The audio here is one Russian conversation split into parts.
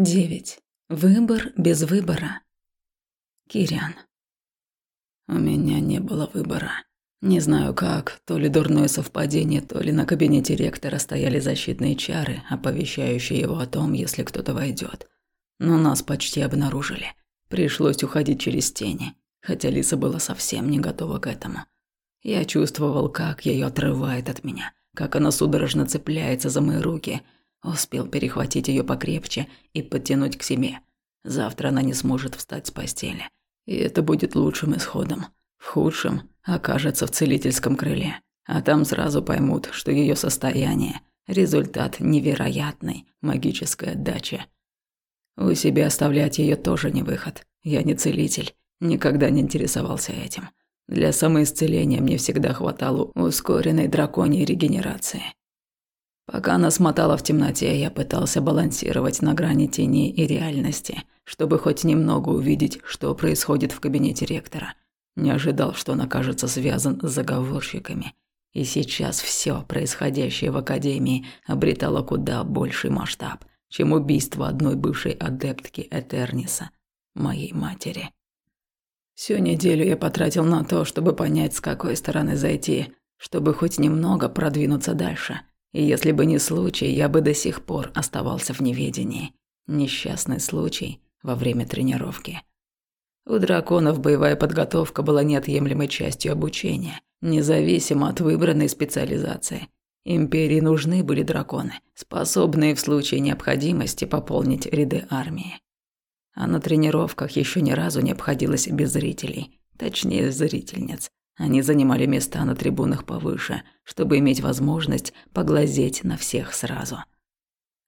9. Выбор без выбора. Кириан. У меня не было выбора. Не знаю как, то ли дурное совпадение, то ли на кабинете ректора стояли защитные чары, оповещающие его о том, если кто-то войдет. Но нас почти обнаружили. Пришлось уходить через тени, хотя Лиса была совсем не готова к этому. Я чувствовал, как ее отрывает от меня, как она судорожно цепляется за мои руки – Успел перехватить ее покрепче и подтянуть к себе. Завтра она не сможет встать с постели. И это будет лучшим исходом. В худшем окажется в целительском крыле. А там сразу поймут, что ее состояние – результат невероятной магической отдачи. У себя оставлять ее тоже не выход. Я не целитель, никогда не интересовался этим. Для самоисцеления мне всегда хватало ускоренной драконьей регенерации. Пока она смотала в темноте, я пытался балансировать на грани тени и реальности, чтобы хоть немного увидеть, что происходит в кабинете ректора. Не ожидал, что он окажется связан с заговорщиками. И сейчас все происходящее в Академии обретало куда больший масштаб, чем убийство одной бывшей адептки Этерниса, моей матери. Всю неделю я потратил на то, чтобы понять, с какой стороны зайти, чтобы хоть немного продвинуться дальше – и если бы не случай, я бы до сих пор оставался в неведении. Несчастный случай во время тренировки. У драконов боевая подготовка была неотъемлемой частью обучения, независимо от выбранной специализации. Империи нужны были драконы, способные в случае необходимости пополнить ряды армии. А на тренировках еще ни разу не обходилось без зрителей, точнее зрительниц. Они занимали места на трибунах повыше, чтобы иметь возможность поглазеть на всех сразу.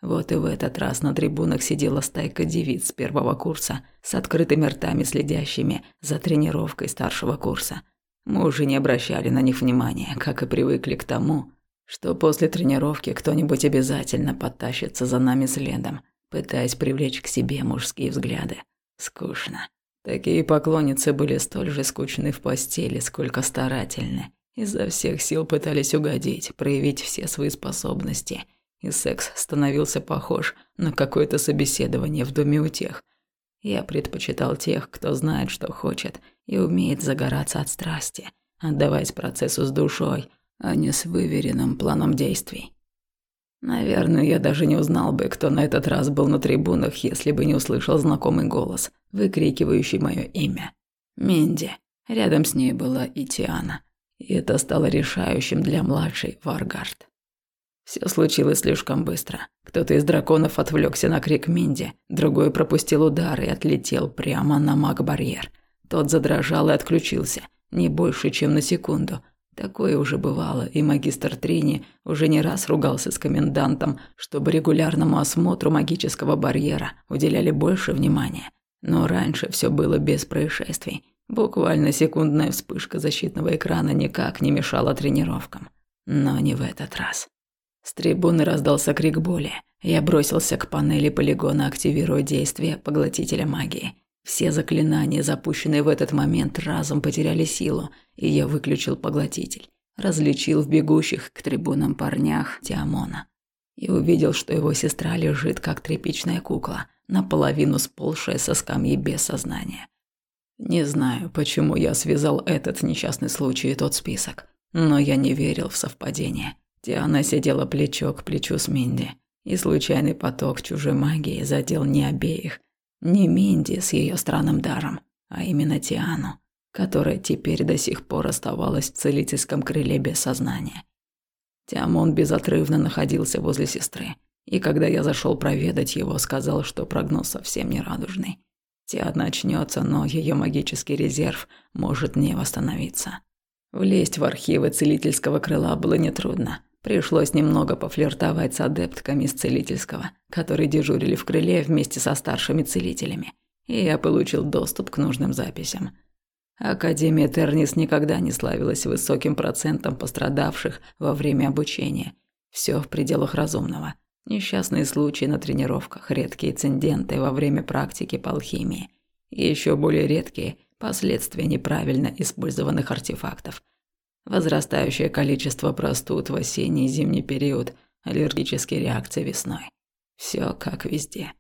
Вот и в этот раз на трибунах сидела стайка девиц первого курса с открытыми ртами, следящими за тренировкой старшего курса. Мы уже не обращали на них внимания, как и привыкли к тому, что после тренировки кто-нибудь обязательно подтащится за нами следом, пытаясь привлечь к себе мужские взгляды. Скучно. Такие поклонницы были столь же скучны в постели, сколько старательны. Изо всех сил пытались угодить, проявить все свои способности. И секс становился похож на какое-то собеседование в доме у тех. Я предпочитал тех, кто знает, что хочет, и умеет загораться от страсти, отдавать процессу с душой, а не с выверенным планом действий. Наверное, я даже не узнал бы, кто на этот раз был на трибунах, если бы не услышал знакомый голос, выкрикивающий мое имя. Минди. Рядом с ней была и Тиана. И это стало решающим для младшей Варгард. Все случилось слишком быстро. Кто-то из драконов отвлекся на крик Минди, другой пропустил удар и отлетел прямо на маг-барьер. Тот задрожал и отключился, не больше, чем на секунду, Такое уже бывало, и магистр Трини уже не раз ругался с комендантом, чтобы регулярному осмотру магического барьера уделяли больше внимания. Но раньше все было без происшествий. Буквально секундная вспышка защитного экрана никак не мешала тренировкам. Но не в этот раз. С трибуны раздался крик боли. Я бросился к панели полигона, активируя действие поглотителя магии. Все заклинания, запущенные в этот момент, разом потеряли силу, и я выключил поглотитель. Различил в бегущих к трибунам парнях Тиамона. И увидел, что его сестра лежит, как тряпичная кукла, наполовину сползшая со скамьи без сознания. Не знаю, почему я связал этот несчастный случай и тот список, но я не верил в совпадение. Тиана сидела плечо к плечу с Минди, и случайный поток чужой магии задел не обеих, не Минди с ее странным даром, а именно Тиану, которая теперь до сих пор оставалась в целительском крыле без сознания. Тиамон безотрывно находился возле сестры, и когда я зашел проведать его, сказал, что прогноз совсем не радужный. Тиана очнется, но ее магический резерв может не восстановиться. Влезть в архивы целительского крыла было нетрудно. Пришлось немного пофлиртовать с адептками из целительского, которые дежурили в крыле вместе со старшими целителями, и я получил доступ к нужным записям. Академия Тернис никогда не славилась высоким процентом пострадавших во время обучения. Все в пределах разумного. Несчастные случаи на тренировках, редкие инциденты во время практики по алхимии. И еще более редкие – последствия неправильно использованных артефактов – возрастающее количество простуд в осенний и зимний период, аллергические реакции весной. Все как везде.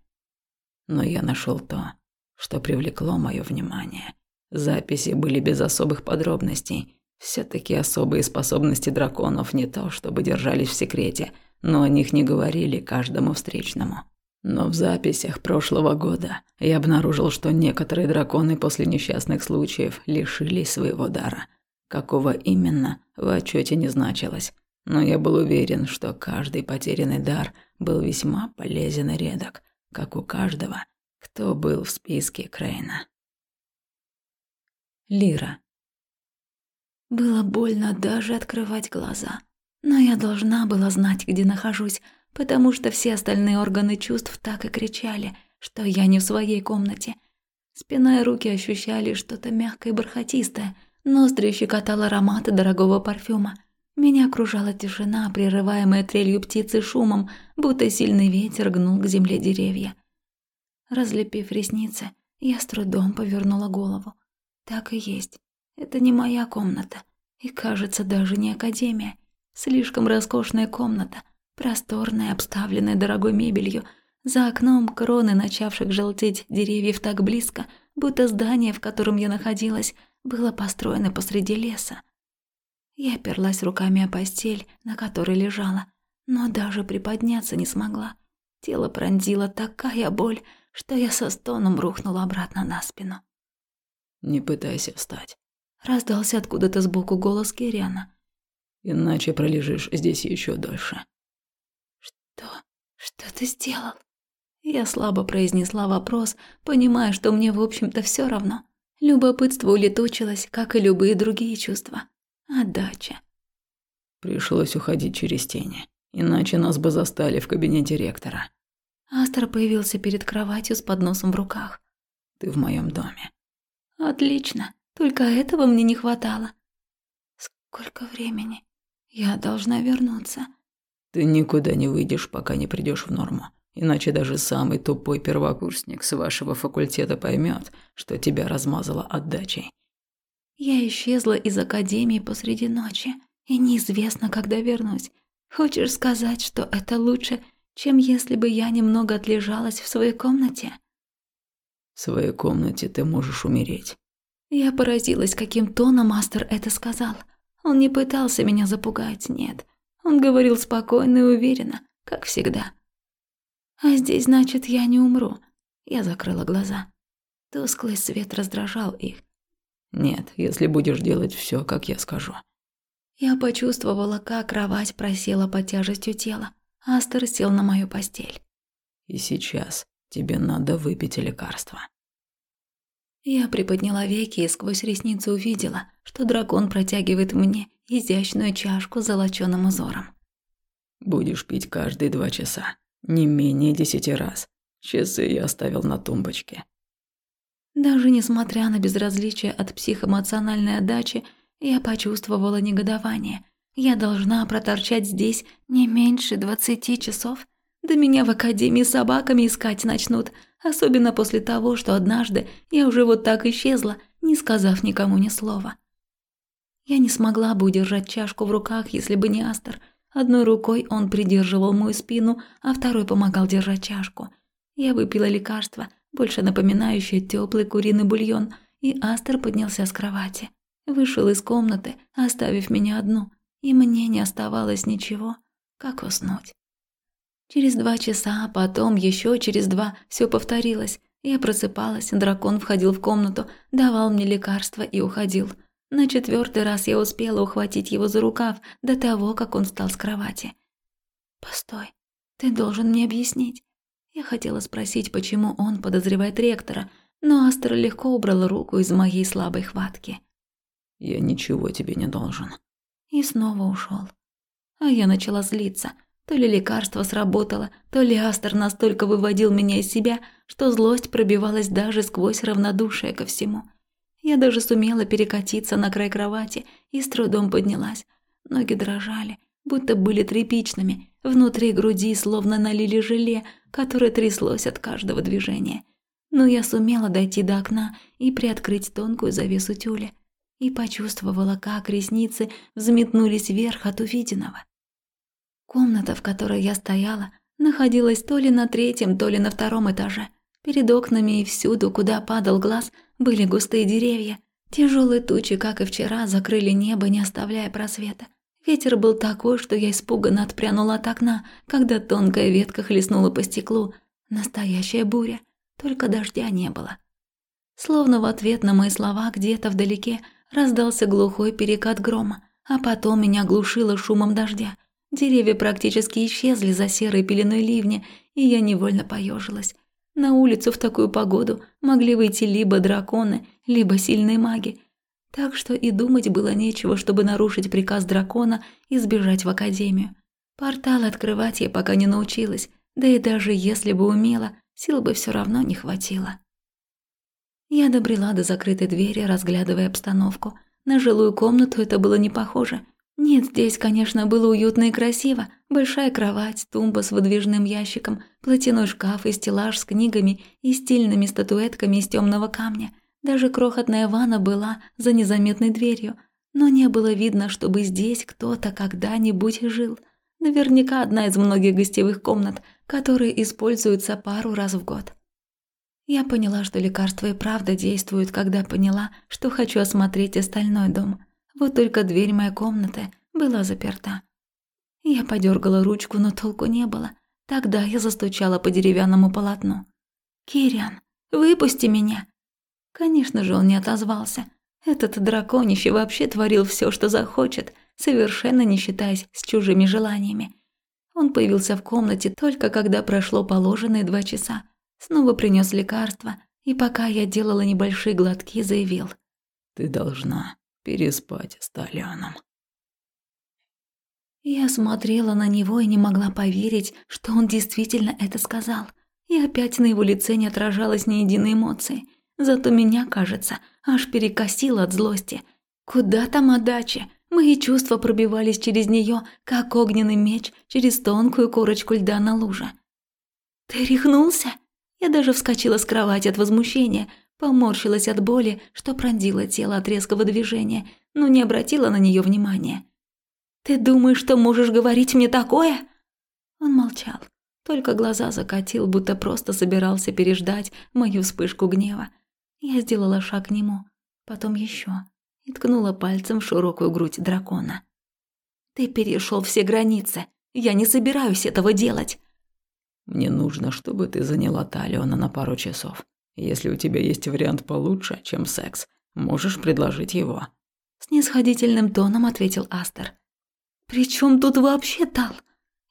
но я нашел то, что привлекло мое внимание. Записи были без особых подробностей. все таки особые способности драконов не то, чтобы держались в секрете, но о них не говорили каждому встречному. Но в записях прошлого года я обнаружил, что некоторые драконы после несчастных случаев лишились своего дара. Какого именно, в отчете не значилось. Но я был уверен, что каждый потерянный дар был весьма полезен и редок, как у каждого, кто был в списке Крейна. Лира. Было больно даже открывать глаза. Но я должна была знать, где нахожусь, потому что все остальные органы чувств так и кричали, что я не в своей комнате. Спина и руки ощущали что-то мягкое и бархатистое, ноздри щекотал аромат дорогого парфюма. Меня окружала тишина, прерываемая трелью птицы шумом, будто сильный ветер гнул к земле деревья. Разлепив ресницы, я с трудом повернула голову. Так и есть. Это не моя комната. И, кажется, даже не академия. Слишком роскошная комната, Просторная, обставленная дорогой мебелью, за окном кроны начавших желтеть деревьев так близко, будто здание, в котором я находилась, было построено посреди леса. Я оперлась руками о постель, на которой лежала, но даже приподняться не смогла. Тело пронзила такая боль, что я со стоном рухнула обратно на спину. «Не пытайся встать», — раздался откуда-то сбоку голос Кириана. «Иначе пролежишь здесь еще дольше». «Что? Что ты сделал?» Я слабо произнесла вопрос, понимая, что мне, в общем-то, все равно. Любопытство улетучилось, как и любые другие чувства. Отдача. Пришлось уходить через тени, иначе нас бы застали в кабинете ректора. Астер появился перед кроватью с подносом в руках. Ты в моем доме. Отлично, только этого мне не хватало. Сколько времени? Я должна вернуться. Ты никуда не выйдешь, пока не придешь в норму. Иначе даже самый тупой первокурсник с вашего факультета поймет, что тебя размазало отдачей. Я исчезла из академии посреди ночи, и неизвестно, когда вернусь. Хочешь сказать, что это лучше, чем если бы я немного отлежалась в своей комнате? В своей комнате ты можешь умереть. Я поразилась, каким тоном мастер это сказал. Он не пытался меня запугать, нет. Он говорил спокойно и уверенно, как всегда. А здесь, значит, я не умру. Я закрыла глаза. Тусклый свет раздражал их. Нет, если будешь делать все, как я скажу. Я почувствовала, как кровать просела под тяжестью тела. Астер сел на мою постель. И сейчас тебе надо выпить лекарство. Я приподняла веки и сквозь ресницы увидела, что дракон протягивает мне изящную чашку с золочёным узором. «Будешь пить каждые два часа, не менее десяти раз. Часы я оставил на тумбочке». Даже несмотря на безразличие от психоэмоциональной отдачи, я почувствовала негодование. Я должна проторчать здесь не меньше двадцати часов. Да меня в академии собаками искать начнут, особенно после того, что однажды я уже вот так исчезла, не сказав никому ни слова. Я не смогла бы удержать чашку в руках, если бы не Астер. Одной рукой он придерживал мою спину, а второй помогал держать чашку. Я выпила лекарство, больше напоминающее теплый куриный бульон, и Астер поднялся с кровати. Вышел из комнаты, оставив меня одну, и мне не оставалось ничего, как уснуть. Через два часа, потом еще через два, все повторилось. Я просыпалась, дракон входил в комнату, давал мне лекарство и уходил – на четвертый раз я успела ухватить его за рукав до того, как он встал с кровати. «Постой, ты должен мне объяснить». Я хотела спросить, почему он подозревает ректора, но Астер легко убрал руку из моей слабой хватки. «Я ничего тебе не должен». И снова ушел. А я начала злиться. То ли лекарство сработало, то ли Астер настолько выводил меня из себя, что злость пробивалась даже сквозь равнодушие ко всему. Я даже сумела перекатиться на край кровати и с трудом поднялась. Ноги дрожали, будто были тряпичными. Внутри груди словно налили желе, которое тряслось от каждого движения. Но я сумела дойти до окна и приоткрыть тонкую завесу тюля. И почувствовала, как ресницы взметнулись вверх от увиденного. Комната, в которой я стояла, находилась то ли на третьем, то ли на втором этаже. Перед окнами и всюду, куда падал глаз, были густые деревья. Тяжелые тучи, как и вчера, закрыли небо, не оставляя просвета. Ветер был такой, что я испуганно отпрянула от окна, когда тонкая ветка хлестнула по стеклу. Настоящая буря, только дождя не было. Словно в ответ на мои слова где-то вдалеке раздался глухой перекат грома, а потом меня глушило шумом дождя. Деревья практически исчезли за серой пеленой ливня, и я невольно поежилась. На улицу в такую погоду могли выйти либо драконы, либо сильные маги. Так что и думать было нечего, чтобы нарушить приказ дракона и сбежать в академию. Портал открывать я пока не научилась, да и даже если бы умела, сил бы все равно не хватило. Я добрела до закрытой двери, разглядывая обстановку. На жилую комнату это было не похоже. Нет, здесь, конечно, было уютно и красиво. Большая кровать, тумба с выдвижным ящиком, платяной шкаф и стеллаж с книгами и стильными статуэтками из темного камня. Даже крохотная ванна была за незаметной дверью, но не было видно, чтобы здесь кто-то когда-нибудь жил. Наверняка одна из многих гостевых комнат, которые используются пару раз в год. Я поняла, что лекарство и правда действует, когда поняла, что хочу осмотреть остальной дом. Вот только дверь моей комнаты была заперта. Я подергала ручку, но толку не было. Тогда я застучала по деревянному полотну. «Кириан, выпусти меня!» Конечно же, он не отозвался. Этот драконище вообще творил все, что захочет, совершенно не считаясь с чужими желаниями. Он появился в комнате только когда прошло положенные два часа, Снова принес лекарство, и пока я делала небольшие глотки, заявил. «Ты должна переспать с Толяном». Я смотрела на него и не могла поверить, что он действительно это сказал. И опять на его лице не отражалось ни единой эмоции. Зато меня, кажется, аж перекосило от злости. Куда там отдача? Мои чувства пробивались через нее, как огненный меч через тонкую корочку льда на луже. «Ты рехнулся?» Я даже вскочила с кровати от возмущения, поморщилась от боли, что пронзила тело от резкого движения, но не обратила на нее внимания. «Ты думаешь, что можешь говорить мне такое?» Он молчал, только глаза закатил, будто просто собирался переждать мою вспышку гнева. Я сделала шаг к нему, потом еще, и ткнула пальцем в широкую грудь дракона. «Ты перешел все границы. Я не собираюсь этого делать. Мне нужно, чтобы ты заняла Талиона на пару часов. Если у тебя есть вариант получше, чем секс, можешь предложить его». Снисходительным тоном ответил Астер. «При чем тут вообще Тал?»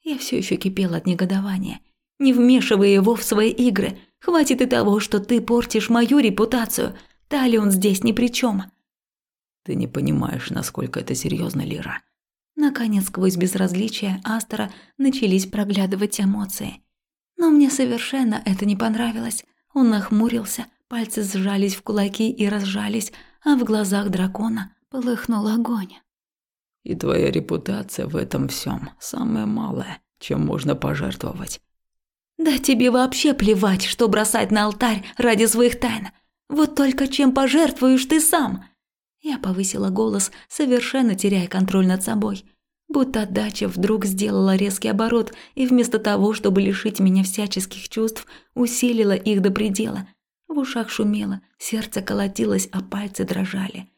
Я все еще кипела от негодования. «Не вмешивай его в свои игры. Хватит и того, что ты портишь мою репутацию. Талион здесь ни при чем. «Ты не понимаешь, насколько это серьезно, Лира». Наконец, сквозь безразличие Астера начались проглядывать эмоции. Но мне совершенно это не понравилось. Он нахмурился, пальцы сжались в кулаки и разжались, а в глазах дракона полыхнул огонь. «И твоя репутация в этом всем самое малое, чем можно пожертвовать». «Да тебе вообще плевать, что бросать на алтарь ради своих тайн. Вот только чем пожертвуешь ты сам?» Я повысила голос, совершенно теряя контроль над собой – Будто отдача вдруг сделала резкий оборот и вместо того, чтобы лишить меня всяческих чувств, усилила их до предела. В ушах шумело, сердце колотилось, а пальцы дрожали.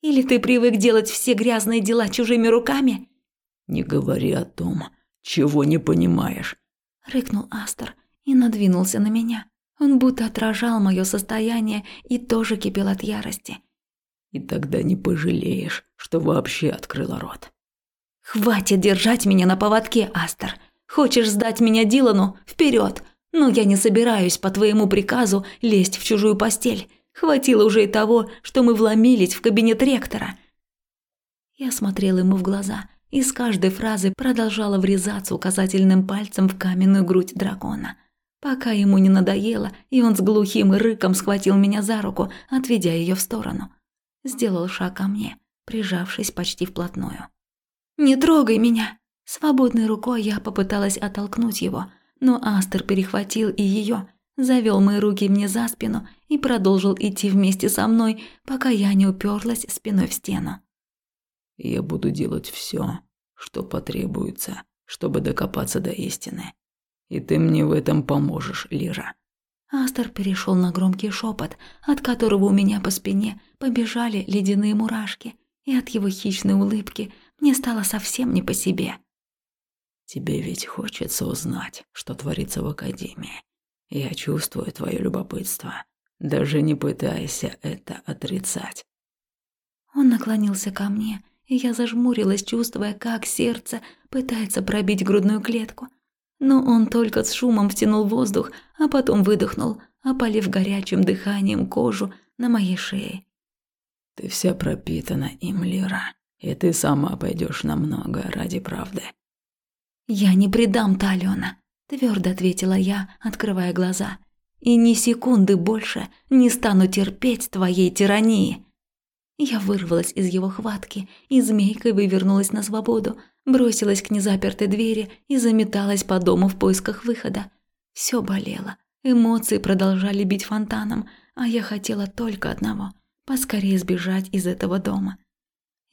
«Или ты привык делать все грязные дела чужими руками?» «Не говори о том, чего не понимаешь», — рыкнул Астер и надвинулся на меня. Он будто отражал мое состояние и тоже кипел от ярости. «И тогда не пожалеешь, что вообще открыла рот». «Хватит держать меня на поводке, Астер. Хочешь сдать меня Дилану? Вперед! Но я не собираюсь по твоему приказу лезть в чужую постель. Хватило уже и того, что мы вломились в кабинет ректора». Я смотрела ему в глаза и с каждой фразы продолжала врезаться указательным пальцем в каменную грудь дракона. Пока ему не надоело, и он с глухим рыком схватил меня за руку, отведя ее в сторону. Сделал шаг ко мне, прижавшись почти вплотную. «Не трогай меня!» Свободной рукой я попыталась оттолкнуть его, но Астер перехватил и ее, завел мои руки мне за спину и продолжил идти вместе со мной, пока я не уперлась спиной в стену. «Я буду делать все, что потребуется, чтобы докопаться до истины. И ты мне в этом поможешь, Лира». Астер перешел на громкий шепот, от которого у меня по спине побежали ледяные мурашки, и от его хищной улыбки мне стало совсем не по себе. «Тебе ведь хочется узнать, что творится в Академии. Я чувствую твое любопытство. Даже не пытайся это отрицать». Он наклонился ко мне, и я зажмурилась, чувствуя, как сердце пытается пробить грудную клетку. Но он только с шумом втянул воздух, а потом выдохнул, опалив горячим дыханием кожу на моей шее. «Ты вся пропитана им, Лира, и ты сама пойдешь на многое ради правды». «Я не предам Талиона», – твердо ответила я, открывая глаза. «И ни секунды больше не стану терпеть твоей тирании». Я вырвалась из его хватки и змейкой вывернулась на свободу, бросилась к незапертой двери и заметалась по дому в поисках выхода. Все болело, эмоции продолжали бить фонтаном, а я хотела только одного – поскорее сбежать из этого дома.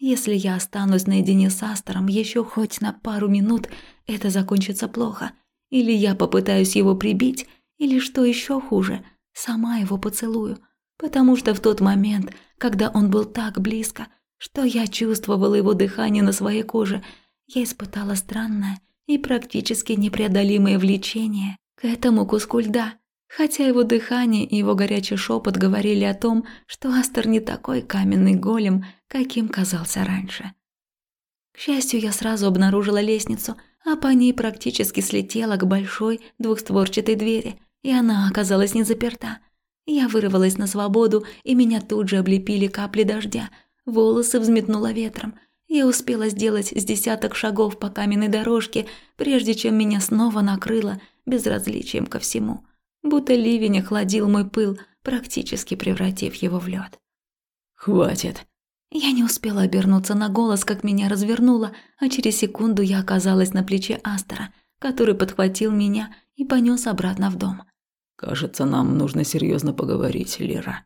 Если я останусь наедине с Астером еще хоть на пару минут, это закончится плохо. Или я попытаюсь его прибить, или что еще хуже, сама его поцелую – потому что в тот момент, когда он был так близко, что я чувствовала его дыхание на своей коже, я испытала странное и практически непреодолимое влечение к этому куску льда, хотя его дыхание и его горячий шепот говорили о том, что Астер не такой каменный голем, каким казался раньше. К счастью, я сразу обнаружила лестницу, а по ней практически слетела к большой двухстворчатой двери, и она оказалась не заперта – я вырвалась на свободу, и меня тут же облепили капли дождя. Волосы взметнуло ветром. Я успела сделать с десяток шагов по каменной дорожке, прежде чем меня снова накрыло безразличием ко всему. Будто ливень охладил мой пыл, практически превратив его в лед. «Хватит!» Я не успела обернуться на голос, как меня развернуло, а через секунду я оказалась на плече Астера, который подхватил меня и понес обратно в дом. Кажется, нам нужно серьезно поговорить, Лера.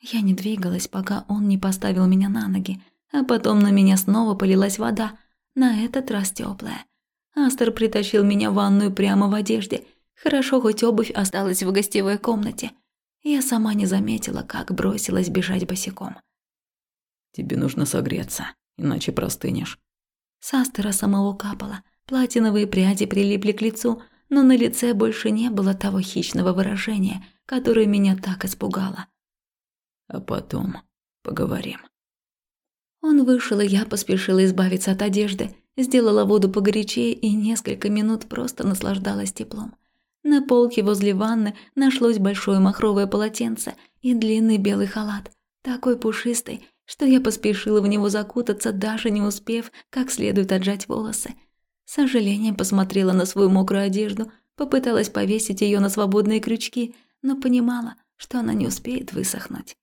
Я не двигалась, пока он не поставил меня на ноги, а потом на меня снова полилась вода, на этот раз теплая. Астер притащил меня в ванную прямо в одежде. Хорошо, хоть обувь осталась в гостевой комнате. Я сама не заметила, как бросилась бежать босиком. «Тебе нужно согреться, иначе простынешь». С Астера самого капало. Платиновые пряди прилипли к лицу – но на лице больше не было того хищного выражения, которое меня так испугало. «А потом поговорим». Он вышел, и я поспешила избавиться от одежды, сделала воду погорячее и несколько минут просто наслаждалась теплом. На полке возле ванны нашлось большое махровое полотенце и длинный белый халат, такой пушистый, что я поспешила в него закутаться, даже не успев как следует отжать волосы – с сожалением посмотрела на свою мокрую одежду, попыталась повесить ее на свободные крючки, но понимала, что она не успеет высохнуть.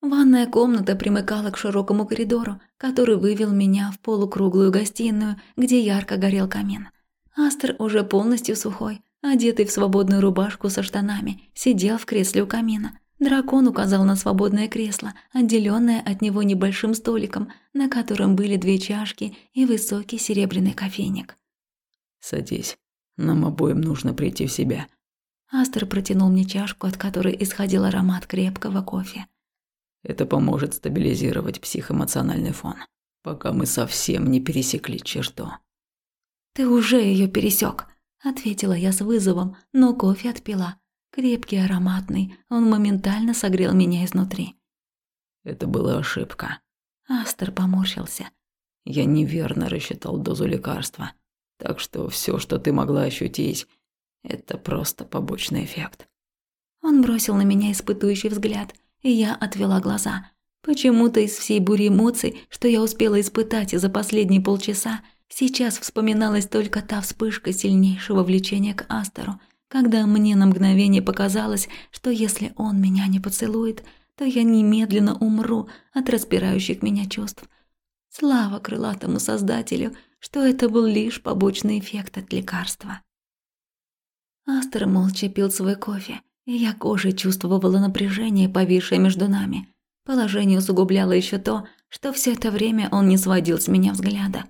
Ванная комната примыкала к широкому коридору, который вывел меня в полукруглую гостиную, где ярко горел камин. Астер, уже полностью сухой, одетый в свободную рубашку со штанами, сидел в кресле у камина. Дракон указал на свободное кресло, отделенное от него небольшим столиком, на котором были две чашки и высокий серебряный кофейник. «Садись. Нам обоим нужно прийти в себя». Астер протянул мне чашку, от которой исходил аромат крепкого кофе. «Это поможет стабилизировать психоэмоциональный фон, пока мы совсем не пересекли черту». «Ты уже ее пересек, ответила я с вызовом, но кофе отпила. Крепкий, ароматный, он моментально согрел меня изнутри. Это была ошибка. Астер поморщился. Я неверно рассчитал дозу лекарства. Так что все, что ты могла ощутить, это просто побочный эффект. Он бросил на меня испытующий взгляд, и я отвела глаза. Почему-то из всей бури эмоций, что я успела испытать за последние полчаса, сейчас вспоминалась только та вспышка сильнейшего влечения к Астеру – когда мне на мгновение показалось, что если он меня не поцелует, то я немедленно умру от распирающих меня чувств. Слава крылатому создателю, что это был лишь побочный эффект от лекарства. Астер молча пил свой кофе, и я кожей чувствовала напряжение, повисшее между нами. Положение усугубляло еще то, что все это время он не сводил с меня взгляда.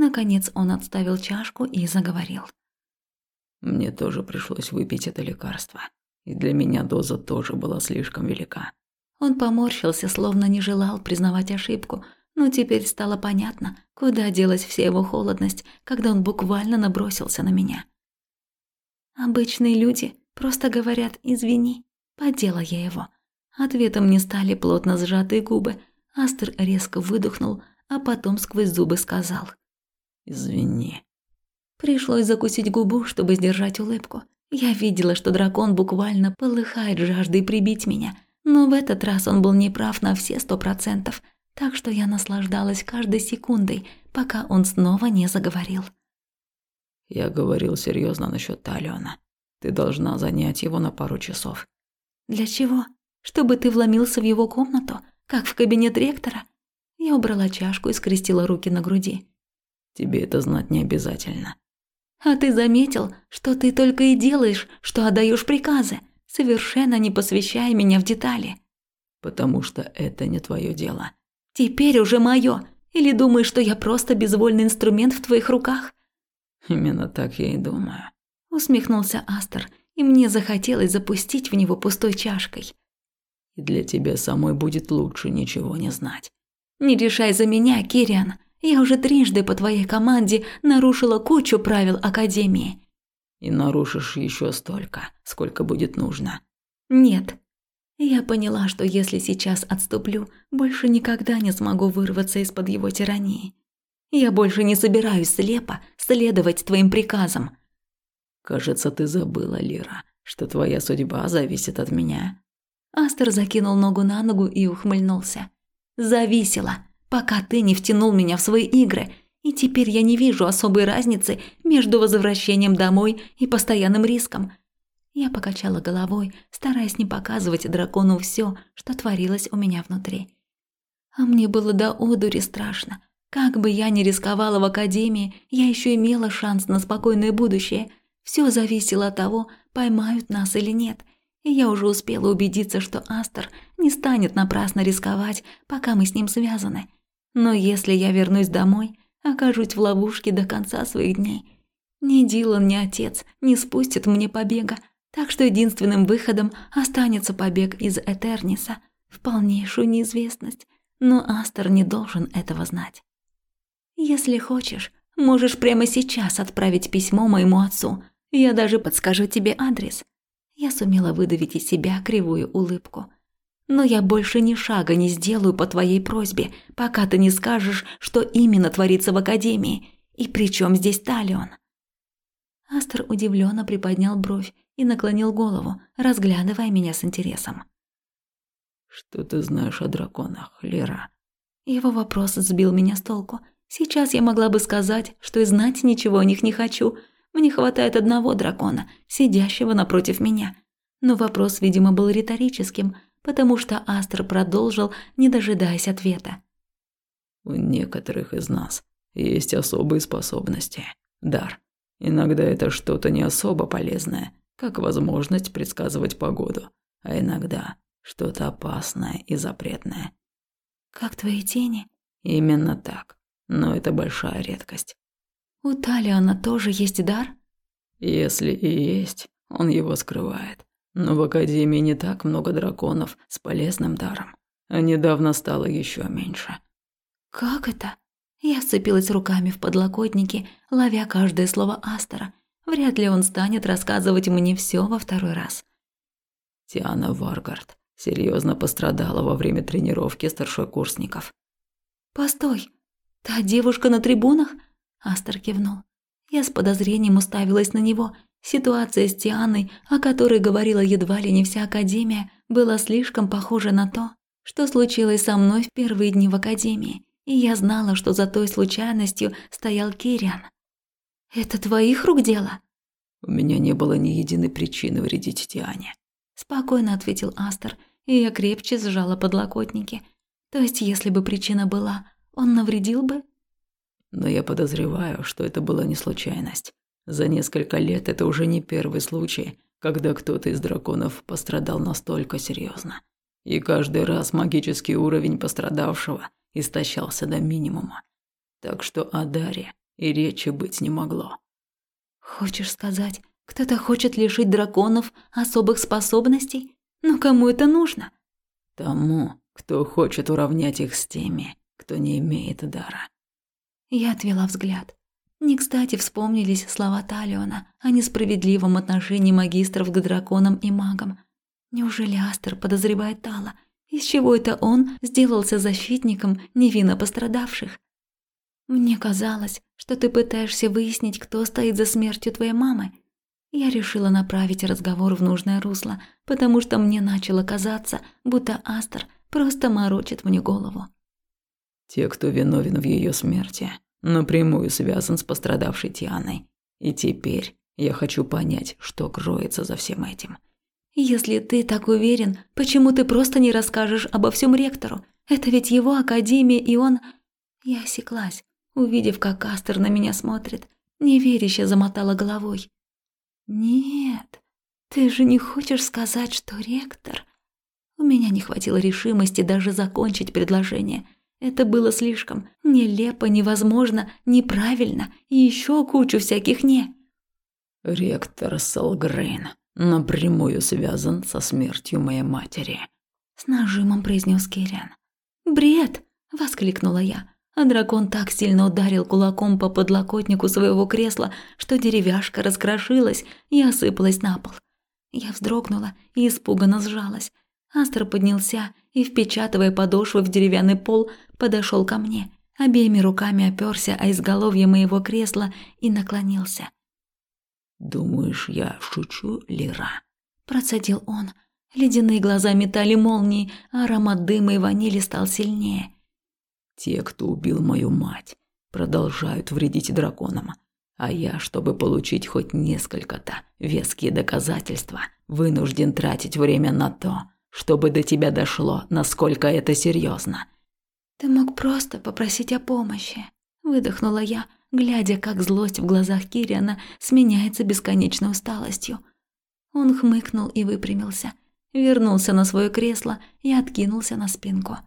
Наконец он отставил чашку и заговорил. Мне тоже пришлось выпить это лекарство. И для меня доза тоже была слишком велика. Он поморщился, словно не желал признавать ошибку, но теперь стало понятно, куда делась вся его холодность, когда он буквально набросился на меня. Обычные люди просто говорят «извини», поддела я его. Ответом не стали плотно сжатые губы. Астер резко выдохнул, а потом сквозь зубы сказал «Извини». Пришлось закусить губу, чтобы сдержать улыбку. Я видела, что дракон буквально полыхает жаждой прибить меня, но в этот раз он был неправ на все сто процентов, так что я наслаждалась каждой секундой, пока он снова не заговорил. «Я говорил серьезно насчет Талиона. Ты должна занять его на пару часов». «Для чего? Чтобы ты вломился в его комнату, как в кабинет ректора?» Я убрала чашку и скрестила руки на груди. «Тебе это знать не обязательно. А ты заметил, что ты только и делаешь, что отдаешь приказы, совершенно не посвящая меня в детали. Потому что это не твое дело. Теперь уже мое. Или думаешь, что я просто безвольный инструмент в твоих руках? Именно так я и думаю. Усмехнулся Астер, и мне захотелось запустить в него пустой чашкой. И для тебя самой будет лучше ничего не знать. Не решай за меня, Кириан. Я уже трижды по твоей команде нарушила кучу правил Академии. И нарушишь еще столько, сколько будет нужно. Нет. Я поняла, что если сейчас отступлю, больше никогда не смогу вырваться из-под его тирании. Я больше не собираюсь слепо следовать твоим приказам. Кажется, ты забыла, Лира, что твоя судьба зависит от меня. Астер закинул ногу на ногу и ухмыльнулся. Зависела пока ты не втянул меня в свои игры, и теперь я не вижу особой разницы между возвращением домой и постоянным риском. Я покачала головой, стараясь не показывать дракону все, что творилось у меня внутри. А мне было до одури страшно. Как бы я ни рисковала в академии, я еще имела шанс на спокойное будущее. Все зависело от того, поймают нас или нет. И я уже успела убедиться, что Астер не станет напрасно рисковать, пока мы с ним связаны. Но если я вернусь домой, окажусь в ловушке до конца своих дней. Ни Дилан, ни отец не спустят мне побега, так что единственным выходом останется побег из Этерниса в полнейшую неизвестность. Но Астер не должен этого знать. Если хочешь, можешь прямо сейчас отправить письмо моему отцу. Я даже подскажу тебе адрес. Я сумела выдавить из себя кривую улыбку. Но я больше ни шага не сделаю по твоей просьбе, пока ты не скажешь, что именно творится в Академии, и при чем здесь Талион». Астер удивленно приподнял бровь и наклонил голову, разглядывая меня с интересом. «Что ты знаешь о драконах, Лера?» Его вопрос сбил меня с толку. Сейчас я могла бы сказать, что и знать ничего о них не хочу. Мне хватает одного дракона, сидящего напротив меня. Но вопрос, видимо, был риторическим – потому что Астр продолжил, не дожидаясь ответа. «У некоторых из нас есть особые способности. Дар. Иногда это что-то не особо полезное, как возможность предсказывать погоду, а иногда что-то опасное и запретное». «Как твои тени?» «Именно так. Но это большая редкость». «У Талиана тоже есть дар?» «Если и есть, он его скрывает. Но в Академии не так много драконов с полезным даром. А недавно стало еще меньше. «Как это?» Я сцепилась руками в подлокотнике, ловя каждое слово Астера. Вряд ли он станет рассказывать мне все во второй раз. Тиана Варгард серьезно пострадала во время тренировки старшекурсников. «Постой, та девушка на трибунах?» Астер кивнул. Я с подозрением уставилась на него – Ситуация с Тианой, о которой говорила едва ли не вся Академия, была слишком похожа на то, что случилось со мной в первые дни в Академии, и я знала, что за той случайностью стоял Кириан. «Это твоих рук дело?» «У меня не было ни единой причины вредить Тиане», – спокойно ответил Астер, и я крепче сжала подлокотники. То есть, если бы причина была, он навредил бы? Но я подозреваю, что это была не случайность. За несколько лет это уже не первый случай, когда кто-то из драконов пострадал настолько серьезно. И каждый раз магический уровень пострадавшего истощался до минимума. Так что о даре и речи быть не могло. «Хочешь сказать, Кто-то хочет лишить драконов особых способностей? Но кому это нужно? Тому, кто хочет уравнять их с теми, кто не имеет дара. Я отвела взгляд. Не кстати вспомнились слова Талиона о несправедливом отношении магистров к драконам и магам. Неужели Астер подозревает Тала? Из чего это он сделался защитником невинно пострадавших? Мне казалось, что ты пытаешься выяснить, кто стоит за смертью твоей мамы. Я решила направить разговор в нужное русло, потому что мне начало казаться, будто Астер просто морочит мне голову. Те, кто виновен в ее смерти, напрямую связан с пострадавшей Тианой. И теперь я хочу понять, что кроется за всем этим. Если ты так уверен, почему ты просто не расскажешь обо всем ректору? Это ведь его академия, и он... Я осеклась, увидев, как Астер на меня смотрит. Неверяще замотала головой. «Нет, ты же не хочешь сказать, что ректор...» У меня не хватило решимости даже закончить предложение. Это было слишком нелепо, невозможно, неправильно и еще кучу всяких «не». «Ректор Салгрейн напрямую связан со смертью моей матери», — с нажимом произнес Кириан. «Бред!» — воскликнула я а дракон так сильно ударил кулаком по подлокотнику своего кресла, что деревяшка раскрошилась и осыпалась на пол. Я вздрогнула и испуганно сжалась. Астр поднялся и, впечатывая подошвы в деревянный пол, подошел ко мне, обеими руками оперся о изголовье моего кресла и наклонился. «Думаешь, я шучу, Лира?» – процедил он. Ледяные глаза метали молнии, а аромат дыма и ванили стал сильнее – те, кто убил мою мать, продолжают вредить драконам. А я, чтобы получить хоть несколько-то веские доказательства, вынужден тратить время на то, чтобы до тебя дошло, насколько это серьезно. Ты мог просто попросить о помощи, выдохнула я, глядя, как злость в глазах Кириана сменяется бесконечной усталостью. Он хмыкнул и выпрямился, вернулся на свое кресло и откинулся на спинку.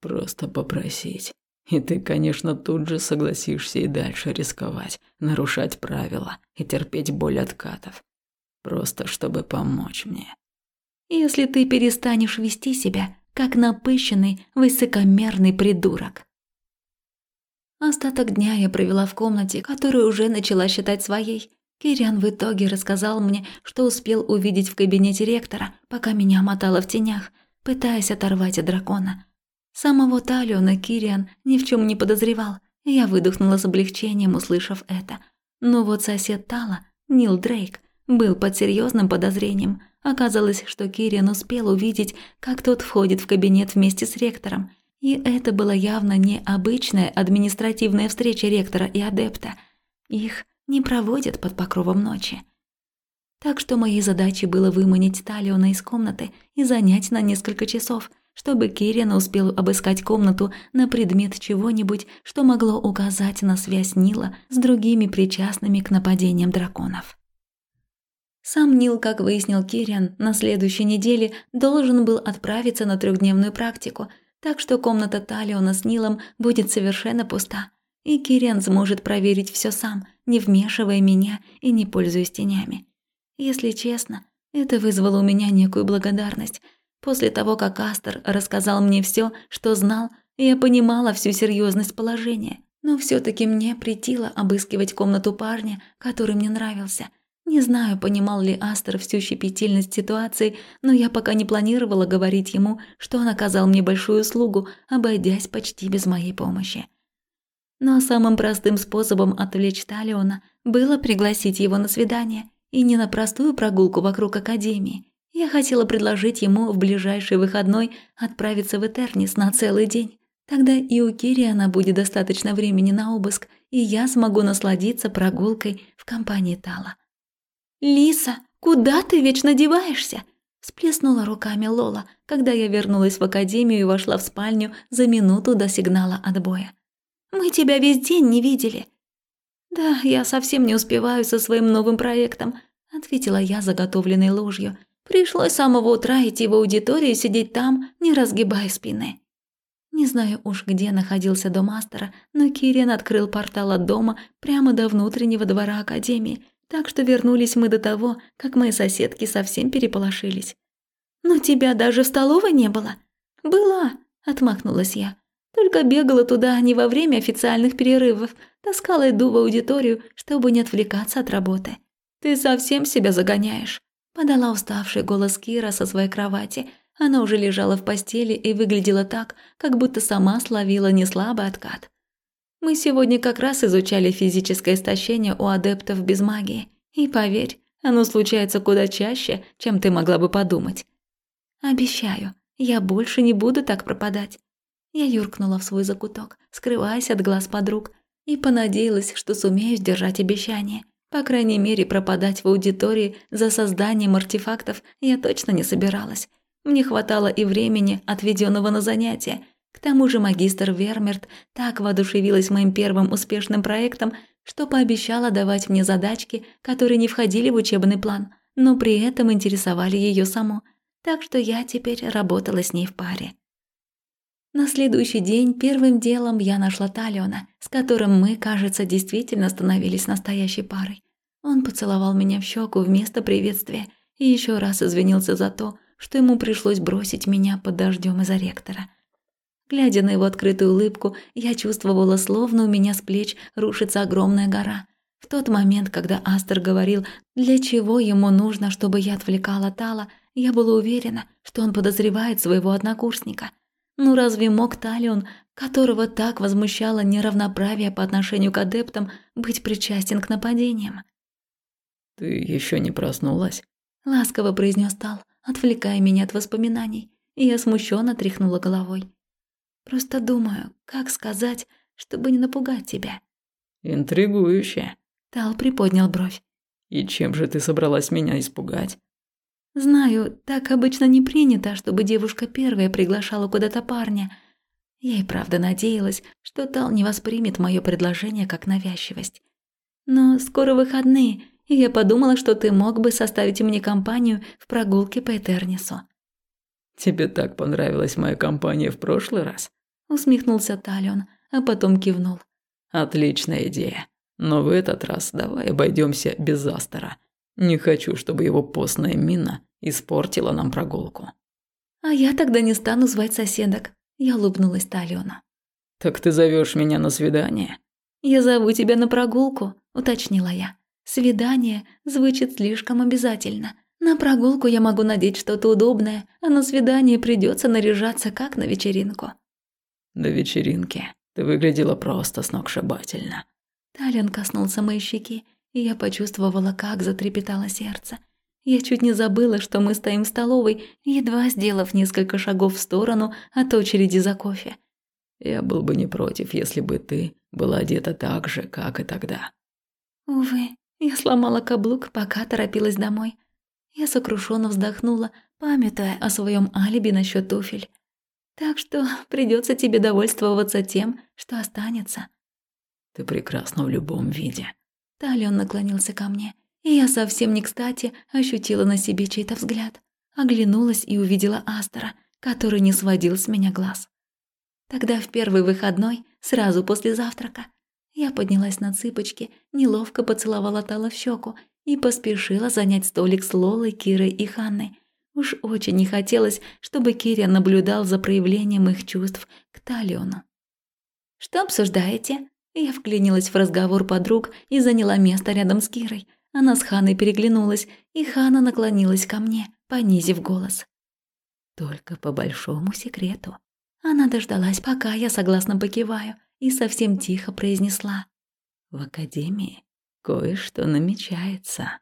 Просто попросить. И ты, конечно, тут же согласишься и дальше рисковать, нарушать правила и терпеть боль откатов. Просто чтобы помочь мне. Если ты перестанешь вести себя, как напыщенный, высокомерный придурок. Остаток дня я провела в комнате, которую уже начала считать своей. Кириан в итоге рассказал мне, что успел увидеть в кабинете ректора, пока меня мотало в тенях, пытаясь оторвать от дракона. Самого Талиона Кириан ни в чем не подозревал. Я выдохнула с облегчением, услышав это. Но вот сосед Тала, Нил Дрейк, был под серьезным подозрением. Оказалось, что Кириан успел увидеть, как тот входит в кабинет вместе с ректором. И это была явно не обычная административная встреча ректора и адепта. Их не проводят под покровом ночи. Так что моей задачей было выманить Талиона из комнаты и занять на несколько часов – чтобы Кириан успел обыскать комнату на предмет чего-нибудь, что могло указать на связь Нила с другими причастными к нападениям драконов. Сам Нил, как выяснил Кириан, на следующей неделе должен был отправиться на трехдневную практику, так что комната Талиона с Нилом будет совершенно пуста, и Кириан сможет проверить все сам, не вмешивая меня и не пользуясь тенями. Если честно, это вызвало у меня некую благодарность – После того, как Астер рассказал мне все, что знал, я понимала всю серьезность положения, но все таки мне притило обыскивать комнату парня, который мне нравился. Не знаю, понимал ли Астер всю щепетильность ситуации, но я пока не планировала говорить ему, что он оказал мне большую услугу, обойдясь почти без моей помощи. Но самым простым способом отвлечь Талиона было пригласить его на свидание, и не на простую прогулку вокруг Академии – я хотела предложить ему в ближайший выходной отправиться в Этернис на целый день. Тогда и у Кириана будет достаточно времени на обыск, и я смогу насладиться прогулкой в компании Тала. «Лиса, куда ты вечно деваешься?» Сплеснула руками Лола, когда я вернулась в академию и вошла в спальню за минуту до сигнала отбоя. «Мы тебя весь день не видели». «Да, я совсем не успеваю со своим новым проектом», ответила я заготовленной ложью – Пришлось с самого утра идти в аудиторию и сидеть там, не разгибая спины. Не знаю уж, где находился дом мастера, но Кириан открыл портал от дома прямо до внутреннего двора Академии, Так что вернулись мы до того, как мои соседки совсем переполошились. «Но тебя даже в столовой не было?» «Была», – отмахнулась я. «Только бегала туда не во время официальных перерывов, таскала еду в аудиторию, чтобы не отвлекаться от работы. Ты совсем себя загоняешь», – подала уставший голос Кира со своей кровати. Она уже лежала в постели и выглядела так, как будто сама словила неслабый откат. Мы сегодня как раз изучали физическое истощение у адептов без магии. И поверь, оно случается куда чаще, чем ты могла бы подумать. Обещаю, я больше не буду так пропадать. Я юркнула в свой закуток, скрываясь от глаз подруг, и понадеялась, что сумею сдержать обещание. По крайней мере, пропадать в аудитории за созданием артефактов я точно не собиралась. Мне хватало и времени, отведенного на занятия. К тому же магистр Вермерт так воодушевилась моим первым успешным проектом, что пообещала давать мне задачки, которые не входили в учебный план, но при этом интересовали ее саму так что я теперь работала с ней в паре. На следующий день первым делом я нашла Талиона, с которым мы, кажется, действительно становились настоящей парой. Он поцеловал меня в щеку вместо приветствия и еще раз извинился за то, что ему пришлось бросить меня под дождем из-за ректора. Глядя на его открытую улыбку, я чувствовала, словно у меня с плеч рушится огромная гора. В тот момент, когда Астер говорил, для чего ему нужно, чтобы я отвлекала Тала, я была уверена, что он подозревает своего однокурсника. Ну разве мог Талион, которого так возмущало неравноправие по отношению к адептам, быть причастен к нападениям? «Ты еще не проснулась?» – ласково произнес Тал, отвлекая меня от воспоминаний, и я смущенно тряхнула головой. «Просто думаю, как сказать, чтобы не напугать тебя». «Интригующе». Тал приподнял бровь. «И чем же ты собралась меня испугать?» Знаю, так обычно не принято, чтобы девушка первая приглашала куда-то парня. Я и правда надеялась, что Тал не воспримет мое предложение как навязчивость. Но скоро выходные, и я подумала, что ты мог бы составить мне компанию в прогулке по Этернису. «Тебе так понравилась моя компания в прошлый раз?» Усмехнулся Талион, а потом кивнул. «Отличная идея. Но в этот раз давай обойдемся без Астера. Не хочу, чтобы его постная мина испортила нам прогулку. А я тогда не стану звать соседок. Я улыбнулась Талиона. Так ты зовешь меня на свидание? Я зову тебя на прогулку, уточнила я. Свидание звучит слишком обязательно. На прогулку я могу надеть что-то удобное, а на свидание придется наряжаться как на вечеринку. На вечеринке ты выглядела просто сногсшибательно. Талион коснулся моей щеки, и я почувствовала, как затрепетало сердце. Я чуть не забыла, что мы стоим в столовой, едва сделав несколько шагов в сторону от очереди за кофе. Я был бы не против, если бы ты была одета так же, как и тогда. Увы, я сломала каблук, пока торопилась домой. Я сокрушенно вздохнула, памятуя о своем алиби насчет туфель. Так что придется тебе довольствоваться тем, что останется. Ты прекрасна в любом виде, Талион наклонился ко мне, и я совсем не кстати ощутила на себе чей-то взгляд. Оглянулась и увидела Астера, который не сводил с меня глаз. Тогда в первый выходной, сразу после завтрака, я поднялась на цыпочки, неловко поцеловала Тала в щеку и поспешила занять столик с Лолой, Кирой и Ханной. Уж очень не хотелось, чтобы Киря наблюдал за проявлением их чувств к Талиону. «Что обсуждаете?» Я вклинилась в разговор подруг и заняла место рядом с Кирой. Она с Ханой переглянулась, и Хана наклонилась ко мне, понизив голос. Только по большому секрету. Она дождалась, пока я согласно покиваю, и совсем тихо произнесла. В академии кое-что намечается.